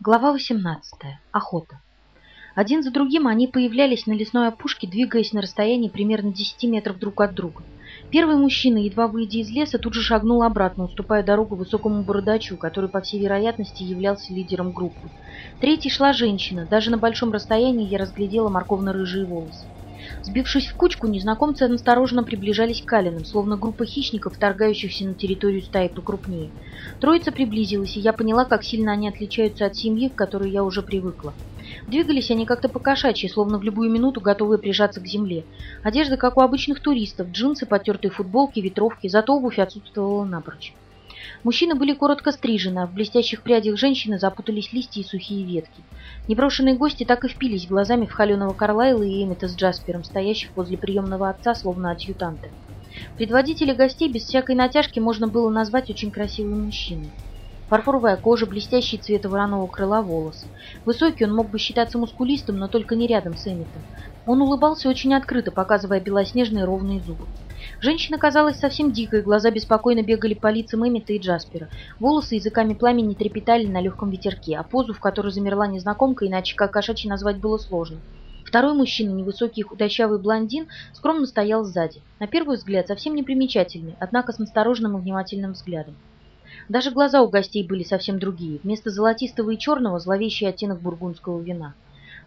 Глава 18. Охота. Один за другим они появлялись на лесной опушке, двигаясь на расстоянии примерно 10 метров друг от друга. Первый мужчина, едва выйдя из леса, тут же шагнул обратно, уступая дорогу высокому бородачу, который, по всей вероятности, являлся лидером группы. Третий шла женщина. Даже на большом расстоянии я разглядела морковно-рыжие волосы. Сбившись в кучку, незнакомцы осторожно приближались к Калинам, словно группа хищников, вторгающихся на территорию стаи покрупнее. Троица приблизилась, и я поняла, как сильно они отличаются от семьи, к которой я уже привыкла. Двигались они как-то по-кошачьи, словно в любую минуту готовые прижаться к земле. Одежда, как у обычных туристов, джинсы, потертые футболки, ветровки, зато обувь отсутствовала напрочь. Мужчины были коротко стрижены, а в блестящих прядях женщины запутались листья и сухие ветки. Непрошенные гости так и впились глазами в холеного Карлайла и Эмита с Джаспером, стоящих возле приемного отца, словно адъютанты. Предводителя гостей без всякой натяжки можно было назвать очень красивым мужчиной. Фарфоровая кожа, блестящий цвет вороного крыла волосы. Высокий он мог бы считаться мускулистым, но только не рядом с Эмитом. Он улыбался очень открыто, показывая белоснежные ровные зубы. Женщина казалась совсем дикой, глаза беспокойно бегали по лицам Эмита и Джаспера. Волосы языками пламени трепетали на легком ветерке, а позу, в которой замерла незнакомка, иначе как кошачьи назвать было сложно. Второй мужчина, невысокий худощавый блондин, скромно стоял сзади. На первый взгляд совсем непримечательный, однако с настороженным и внимательным взглядом. Даже глаза у гостей были совсем другие. Вместо золотистого и черного зловещий оттенок бургундского вина.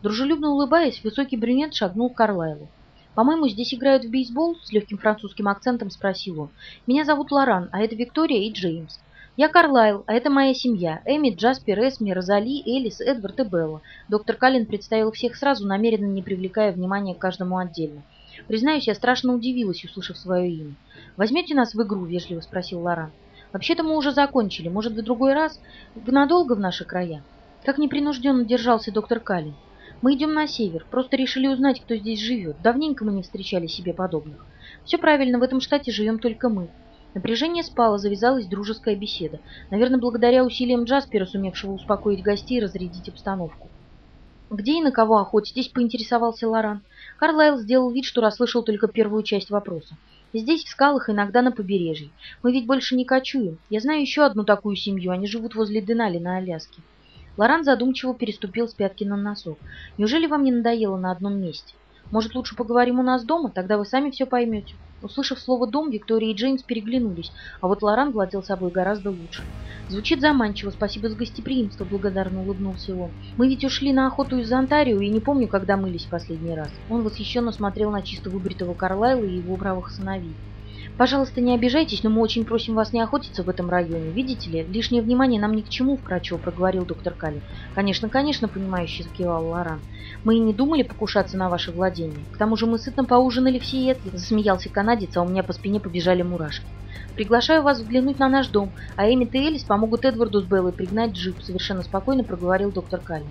Дружелюбно улыбаясь, высокий брюнет шагнул к Карлайлу. «По-моему, здесь играют в бейсбол?» — с легким французским акцентом спросил он. «Меня зовут Лоран, а это Виктория и Джеймс. Я Карлайл, а это моя семья. Эми, Джаспер, Эсми, Розали, Элис, Эдвард и Белла». Доктор Каллен представил всех сразу, намеренно не привлекая внимания к каждому отдельно. Признаюсь, я страшно удивилась, услышав свое имя. «Возьмете нас в игру?» — вежливо спросил Лоран. «Вообще-то мы уже закончили. Может, в другой раз? Надолго в наши края?» Как непринужденно держался доктор Каллен. Мы идем на север, просто решили узнать, кто здесь живет. Давненько мы не встречали себе подобных. Все правильно, в этом штате живем только мы. Напряжение спало, завязалась дружеская беседа. Наверное, благодаря усилиям Джаспера, сумевшего успокоить гостей и разрядить обстановку. «Где и на кого охотитесь?» – поинтересовался Лоран. Карлайл сделал вид, что расслышал только первую часть вопроса. «Здесь, в скалах, иногда на побережье. Мы ведь больше не кочуем. Я знаю еще одну такую семью. Они живут возле Денали на Аляске. Лоран задумчиво переступил с пятки на носок. «Неужели вам не надоело на одном месте? Может, лучше поговорим у нас дома? Тогда вы сами все поймете». Услышав слово «дом», Виктория и Джеймс переглянулись, а вот Лоран владел собой гораздо лучше. «Звучит заманчиво, спасибо за гостеприимство», — благодарно улыбнулся он. «Мы ведь ушли на охоту из Онтарио, и не помню, когда мылись в последний раз». Он восхищенно смотрел на чисто выбритого Карлайла и его бравых сыновей. Пожалуйста, не обижайтесь, но мы очень просим вас не охотиться в этом районе. Видите ли, лишнее внимание нам ни к чему, вкратчиво проговорил доктор Калли. Конечно, конечно, понимающе закивал Лоран. Мы и не думали покушаться на ваше владение. К тому же мы сытно поужинали в Сиэтле, засмеялся канадец, а у меня по спине побежали мурашки. Приглашаю вас взглянуть на наш дом, а Эмит и Элис помогут Эдварду с Беллой пригнать джип, совершенно спокойно проговорил доктор Калли.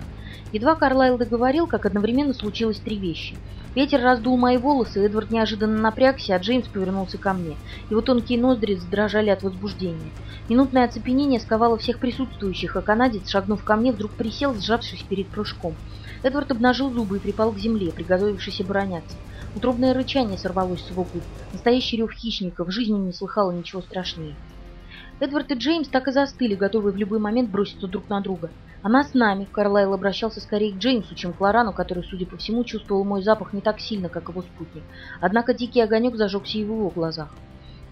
Едва Карлайл договорил, как одновременно случилось три вещи. Ветер раздул мои волосы, Эдвард неожиданно напрягся, а Джеймс повернулся ко мне. Его тонкие ноздри задрожали от возбуждения. Минутное оцепенение сковало всех присутствующих, а канадец, шагнув ко мне, вдруг присел, сжавшись перед прыжком. Эдвард обнажил зубы и припал к земле, приготовившись обороняться. Утробное рычание сорвалось с его губ. Настоящий рев хищника, в жизни не слыхала ничего страшнее. Эдвард и Джеймс так и застыли, готовые в любой момент броситься друг на друга. Она с нами. Карлайл обращался скорее к Джеймсу, чем к Лорану, который, судя по всему, чувствовал мой запах не так сильно, как его спутник. Однако дикий огонек зажегся и в его глазах.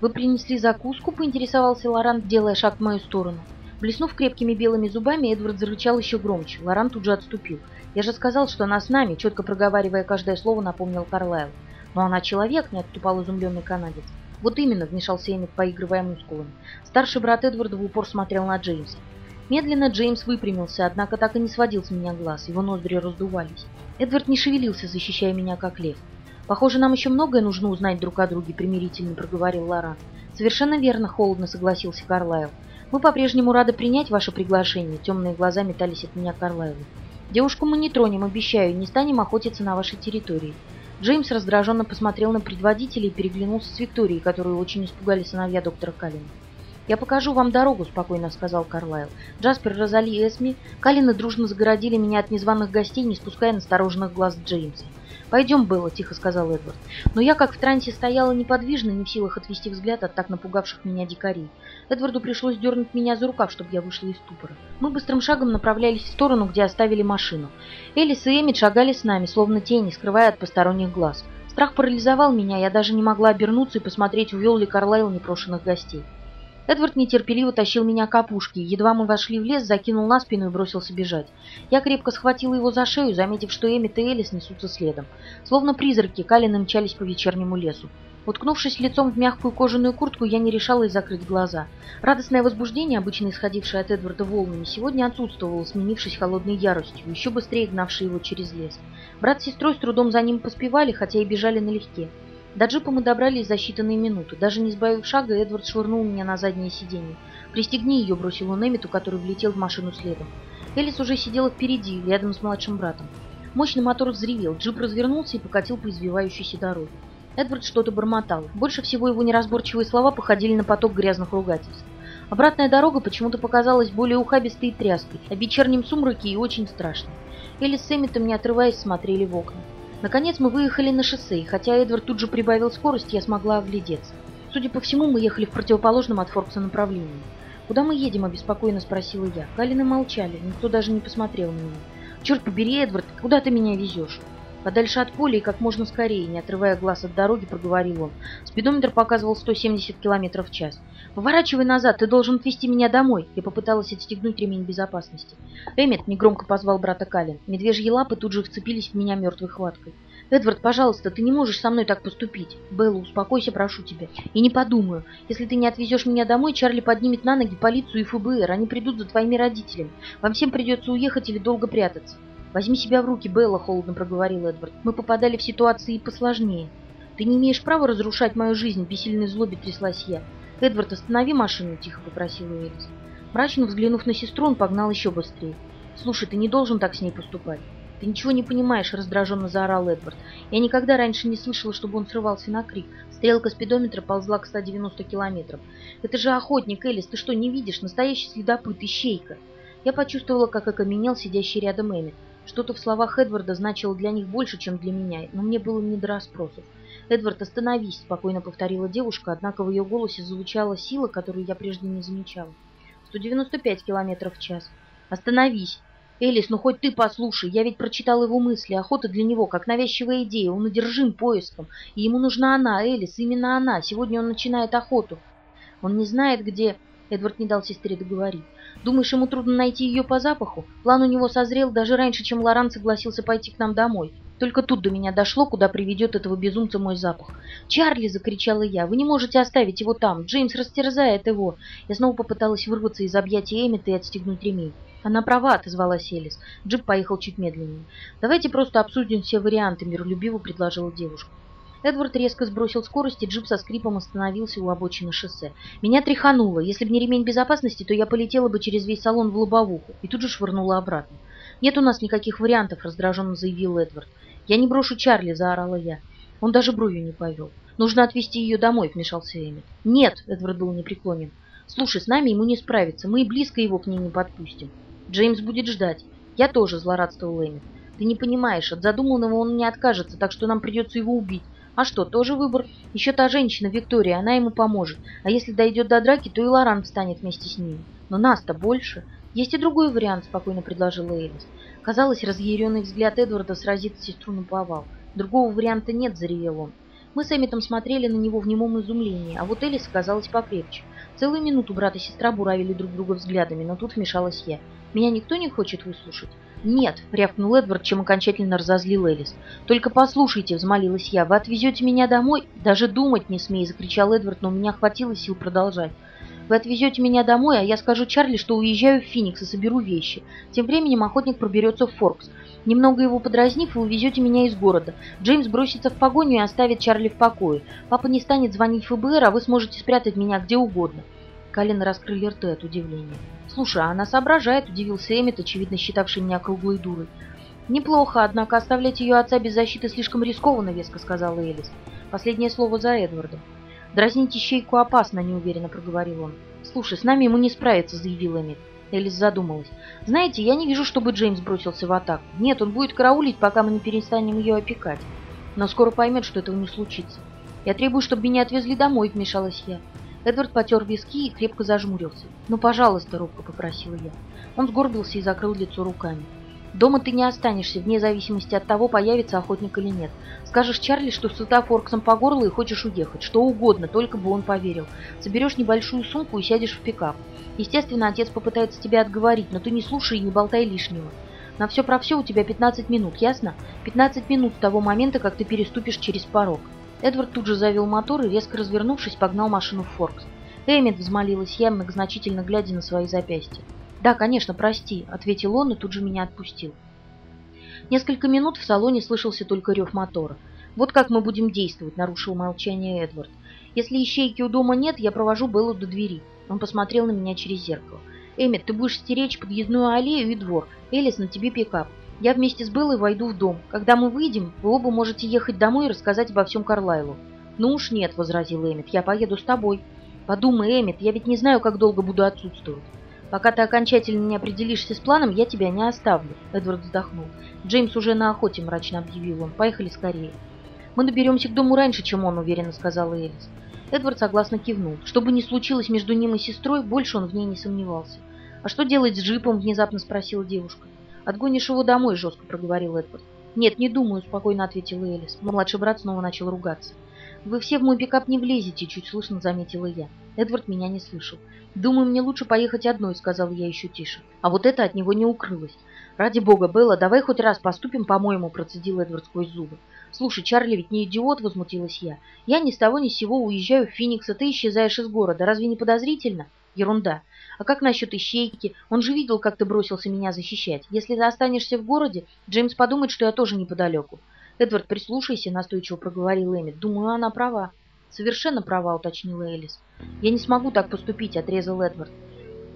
«Вы принесли закуску?» – поинтересовался Лоран, делая шаг в мою сторону. Блеснув крепкими белыми зубами, Эдвард зарычал еще громче. Лоран тут же отступил. «Я же сказал, что она с нами», – четко проговаривая каждое слово, напомнил Карлайл. «Но она человек», – не отступал изумленный канадец. «Вот именно», – вмешался Эммет, поигрывая мускулами. Старший брат Эдварда в упор смотрел на Джеймса. Медленно Джеймс выпрямился, однако так и не сводил с меня глаз, его ноздри раздувались. Эдвард не шевелился, защищая меня как лев. «Похоже, нам еще многое нужно узнать друг о друге», — примирительно проговорил Лоран. «Совершенно верно», — холодно согласился Карлайл. «Мы по-прежнему рады принять ваше приглашение», — темные глаза метались от меня к Карлайлу. «Девушку мы не тронем, обещаю, не станем охотиться на вашей территории». Джеймс раздраженно посмотрел на предводителя и переглянулся с Викторией, которую очень испугали сыновья доктора Каллина. «Я покажу вам дорогу», — спокойно сказал Карлайл. Джаспер, Розали и Эсми Калины дружно загородили меня от незваных гостей, не спуская настороженных глаз Джеймса. «Пойдем, Белла», — тихо сказал Эдвард. Но я, как в трансе, стояла неподвижно, не в силах отвести взгляд от так напугавших меня дикарей. Эдварду пришлось дернуть меня за рукав, чтобы я вышла из ступора. Мы быстрым шагом направлялись в сторону, где оставили машину. Элис и Эмит шагали с нами, словно тени, скрывая от посторонних глаз. Страх парализовал меня, я даже не могла обернуться и посмотреть, увел ли Карлайл непрошенных гостей. Эдвард нетерпеливо тащил меня к опушке. Едва мы вошли в лес, закинул на спину и бросился бежать. Я крепко схватила его за шею, заметив, что Эмит и Элис несутся следом. Словно призраки, Калины мчались по вечернему лесу. Уткнувшись лицом в мягкую кожаную куртку, я не решалась закрыть глаза. Радостное возбуждение, обычно исходившее от Эдварда волнами, сегодня отсутствовало, сменившись холодной яростью, еще быстрее гнавшей его через лес. Брат с сестрой с трудом за ним поспевали, хотя и бежали налегке. До джипа мы добрались за считанные минуты. Даже не сбавив шага, Эдвард швырнул меня на заднее сиденье. «Пристегни ее», — бросил он Эмиту, который влетел в машину следом. Элис уже сидела впереди, рядом с младшим братом. Мощный мотор взревел, джип развернулся и покатил по извивающейся дороге. Эдвард что-то бормотал. Больше всего его неразборчивые слова походили на поток грязных ругательств. Обратная дорога почему-то показалась более ухабистой и тряской, а вечернем сумраке и очень страшной. Элис с Эмитом, не отрываясь, смотрели в окна. Наконец мы выехали на шоссе, и хотя Эдвард тут же прибавил скорость, я смогла оглядеться. Судя по всему, мы ехали в противоположном от Форкса направлении. «Куда мы едем?» – обеспокоенно спросила я. Калины молчали, никто даже не посмотрел на меня. «Черт побери, Эдвард, куда ты меня везешь?» Подальше от поля и как можно скорее, не отрывая глаз от дороги, проговорил он. Спидометр показывал 170 км в час. «Поворачивай назад, ты должен отвезти меня домой!» Я попыталась отстегнуть ремень безопасности. «Эммет!» — негромко позвал брата Калин. Медвежьи лапы тут же вцепились в меня мертвой хваткой. «Эдвард, пожалуйста, ты не можешь со мной так поступить. Белла, успокойся, прошу тебя. И не подумаю. Если ты не отвезешь меня домой, Чарли поднимет на ноги полицию и ФБР. Они придут за твоими родителями. Вам всем придется уехать или долго прятаться». «Возьми себя в руки, Белла», — холодно проговорил Эдвард. «Мы попадали в ситуации посложнее. Ты не имеешь права разрушать мою жизнь», — бессильной злобе тряслась я. «Эдвард, останови машину», — тихо попросила Элис. Мрачно взглянув на сестру, он погнал еще быстрее. «Слушай, ты не должен так с ней поступать». «Ты ничего не понимаешь», — раздраженно заорал Эдвард. Я никогда раньше не слышала, чтобы он срывался на крик. Стрелка спидометра ползла к 190 километрам. «Это же охотник, Элис, ты что, не видишь? Настоящий следопыт, ищейка!» Я почувствовала, как окаменел сидящий рядом Эммет. Что-то в словах Эдварда значило для них больше, чем для меня, но мне было не до расспросов. «Эдвард, остановись!» – спокойно повторила девушка, однако в ее голосе звучала сила, которую я прежде не замечала. «195 километров в час. Остановись!» «Элис, ну хоть ты послушай, я ведь прочитал его мысли, охота для него, как навязчивая идея, он одержим поиском, и ему нужна она, Элис, именно она, сегодня он начинает охоту». Он не знает, где... Эдвард не дал сестре договорить. Думаешь, ему трудно найти ее по запаху? План у него созрел даже раньше, чем Лоран согласился пойти к нам домой. Только тут до меня дошло, куда приведет этого безумца мой запах. «Чарли!» — закричала я. «Вы не можете оставить его там! Джеймс растерзает его!» Я снова попыталась вырваться из объятий Эммета и отстегнуть ремень. «Она права», — отозвалась Элис. Джип поехал чуть медленнее. «Давайте просто обсудим все варианты», — миролюбиво предложила девушка. Эдвард резко сбросил скорость, и джип со скрипом остановился у обочины шоссе. Меня тряхануло. Если бы не ремень безопасности, то я полетела бы через весь салон в лобовуху и тут же швырнула обратно. «Нет у нас никаких вариантов», — раздраженно заявил Эдвард. «Я не брошу Чарли», — заорала я. Он даже бровью не повел. «Нужно отвезти ее домой», — вмешался Эмит. «Нет», — Эдвард был непреклонен. «Слушай, с нами ему не справиться. Мы и близко его к ней не подпустим. Джеймс будет ждать. Я тоже», — злорадствовал Эмит. «Ты не понимаешь, от задуманного он не откажется, так что нам придется его убить. А что, тоже выбор? Еще та женщина, Виктория, она ему поможет. А если дойдет до драки, то и Лоран встанет вместе с ними. Но нас-то больше. Есть и другой вариант, спокойно предложила Элис. Казалось, разъяренный взгляд Эдварда сразит сестру на повал. Другого варианта нет, заревел он. Мы с Эмитом смотрели на него в немом изумлении, а вот Элис казалась покрепче. Целую минуту брат и сестра буравили друг друга взглядами, но тут вмешалась я. Меня никто не хочет выслушать? «Нет», — рявкнул Эдвард, чем окончательно разозлил Элис. «Только послушайте», — взмолилась я, — «вы отвезете меня домой?» «Даже думать не смей», — закричал Эдвард, но у меня хватило сил продолжать. «Вы отвезете меня домой, а я скажу Чарли, что уезжаю в Феникс и соберу вещи. Тем временем охотник проберется в Форкс. Немного его подразнив, вы увезете меня из города. Джеймс бросится в погоню и оставит Чарли в покое. Папа не станет звонить ФБР, а вы сможете спрятать меня где угодно». Колено раскрыли рты от удивления. «Слушай, а она соображает», — удивился Эммет, очевидно считавший меня круглой дурой. «Неплохо, однако оставлять ее отца без защиты слишком рискованно», — веско сказала Элис. Последнее слово за Эдвардом. «Дразнить ищейку опасно», — неуверенно проговорил он. «Слушай, с нами ему не справиться», — заявил Эммет. Элис задумалась. «Знаете, я не вижу, чтобы Джеймс бросился в атаку. Нет, он будет караулить, пока мы не перестанем ее опекать. но скоро поймет, что этого не случится. Я требую, чтобы меня отвезли домой, вмешалась я. Эдвард потер виски и крепко зажмурился. «Ну, пожалуйста», — робко попросила я. Он сгорбился и закрыл лицо руками. «Дома ты не останешься, вне зависимости от того, появится охотник или нет. Скажешь Чарли, что сыта форксом по горло и хочешь уехать. Что угодно, только бы он поверил. Соберешь небольшую сумку и сядешь в пикап. Естественно, отец попытается тебя отговорить, но ты не слушай и не болтай лишнего. На все про все у тебя 15 минут, ясно? 15 минут с того момента, как ты переступишь через порог». Эдвард тут же завел мотор и, резко развернувшись, погнал машину в Форкс. «Эммет», — взмолилась я, многозначительно глядя на свои запястья. «Да, конечно, прости», — ответил он и тут же меня отпустил. Несколько минут в салоне слышался только рев мотора. «Вот как мы будем действовать», — нарушил молчание Эдвард. «Если ищейки у дома нет, я провожу Беллу до двери». Он посмотрел на меня через зеркало. «Эммет, ты будешь стеречь подъездную аллею и двор. Элис, на тебе пикап. Я вместе с Беллой войду в дом. Когда мы выйдем, вы оба можете ехать домой и рассказать обо всем Карлайлу. Ну уж нет, возразил Эммет, я поеду с тобой. Подумай, Эммет, я ведь не знаю, как долго буду отсутствовать. Пока ты окончательно не определишься с планом, я тебя не оставлю. Эдвард вздохнул. Джеймс уже на охоте, мрачно объявил он. Поехали скорее. Мы доберемся к дому раньше, чем он, уверенно сказала Элис. Эдвард согласно кивнул. Что бы ни случилось между ним и сестрой, больше он в ней не сомневался. «А что делать с джипом?» – внезапно спросила девушка. «Отгонишь его домой», — жестко проговорил Эдвард. «Нет, не думаю», — спокойно ответила Элис. Младший брат снова начал ругаться. «Вы все в мой пикап не влезете», — чуть слышно заметила я. Эдвард меня не слышал. «Думаю, мне лучше поехать одной», — сказал я еще тише. А вот это от него не укрылось. «Ради бога, Белла, давай хоть раз поступим по-моему», — процедил Эдвард сквозь зубы. «Слушай, Чарли ведь не идиот», — возмутилась я. «Я ни с того ни с сего уезжаю в Феникс, а ты исчезаешь из города. Разве не подозрительно?» «Ерунда. А как насчет ищейки? Он же видел, как ты бросился меня защищать. Если ты останешься в городе, Джеймс подумает, что я тоже неподалеку. Эдвард, прислушайся, настойчиво проговорил Эммет. Думаю, она права. Совершенно права, уточнила Элис. Я не смогу так поступить, отрезал Эдвард.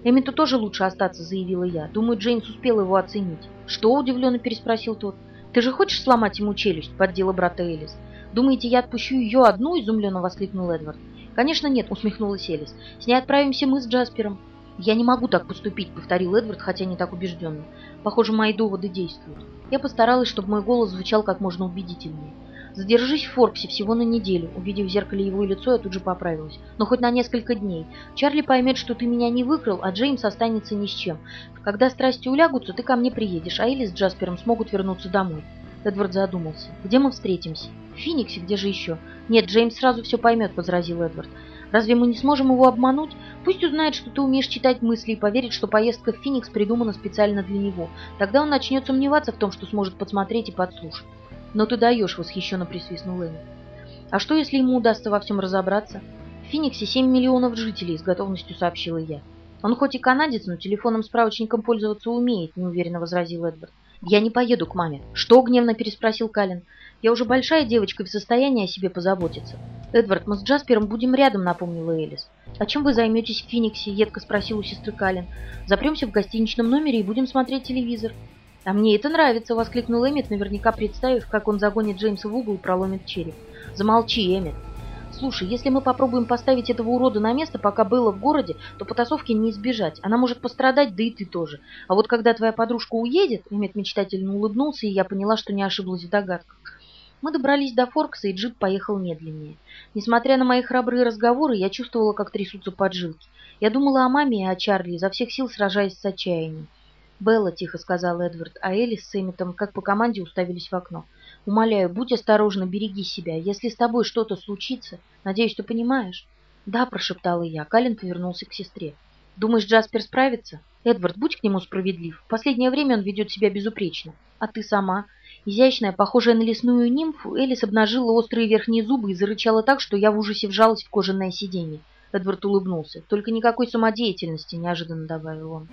Эммету тоже лучше остаться, заявила я. Думаю, Джеймс успел его оценить. Что? удивленно переспросил тот. Ты же хочешь сломать ему челюсть? Поддела брата Элис. Думаете, я отпущу ее одну? изумленно воскликнул Эдвард. Конечно нет, усмехнулась Элис. С ней отправимся мы с Джаспером. «Я не могу так поступить», — повторил Эдвард, хотя не так убежденно. «Похоже, мои доводы действуют». Я постаралась, чтобы мой голос звучал как можно убедительнее. «Задержись в Форксе всего на неделю». Увидев в зеркале его лицо, я тут же поправилась. «Но хоть на несколько дней. Чарли поймет, что ты меня не выкрал, а Джеймс останется ни с чем. Когда страсти улягутся, ты ко мне приедешь, а Элли с Джаспером смогут вернуться домой». Эдвард задумался. «Где мы встретимся?» «В Фениксе, где же еще?» «Нет, Джеймс сразу все поймет», — возразил Эдвард. «Разве мы не сможем его обмануть? Пусть узнает, что ты умеешь читать мысли и поверит, что поездка в Феникс придумана специально для него. Тогда он начнет сомневаться в том, что сможет подсмотреть и подслушать. Но ты даешь, восхищенно присвистнул Энни. А что, если ему удастся во всем разобраться? В Фениксе 7 миллионов жителей, с готовностью сообщила я. Он хоть и канадец, но телефоном-справочником пользоваться умеет, неуверенно возразил Эдвард. «Я не поеду к маме». «Что?» — гневно переспросил Калин. «Я уже большая девочка и в состоянии о себе позаботиться». «Эдвард, мы с Джаспером будем рядом», — напомнила Элис. «А чем вы займетесь в Фениксе?» — едко спросил у сестры Калин. «Запремся в гостиничном номере и будем смотреть телевизор». «А мне это нравится!» — воскликнул Эммет, наверняка представив, как он загонит Джеймса в угол и проломит череп. «Замолчи, Эммет!» «Слушай, если мы попробуем поставить этого урода на место, пока было в городе, то потасовки не избежать. Она может пострадать, да и ты тоже. А вот когда твоя подружка уедет...» Эммет мечтательно улыбнулся, и я поняла, что не ошиблась в догадках. Мы добрались до Форкса, и джип поехал медленнее. Несмотря на мои храбрые разговоры, я чувствовала, как трясутся поджилки. Я думала о маме и о Чарли, изо всех сил сражаясь с отчаянием. «Белла», — тихо сказал Эдвард, а Элли с Эмметом, как по команде, уставились в окно. «Умоляю, будь осторожна, береги себя. Если с тобой что-то случится, надеюсь, ты понимаешь?» «Да», — прошептала я. Калин повернулся к сестре. «Думаешь, Джаспер справится?» «Эдвард, будь к нему справедлив. В последнее время он ведет себя безупречно. А ты сама?» Изящная, похожая на лесную нимфу, Элис обнажила острые верхние зубы и зарычала так, что я в ужасе вжалась в кожаное сиденье. Эдвард улыбнулся. «Только никакой самодеятельности», — неожиданно добавил он.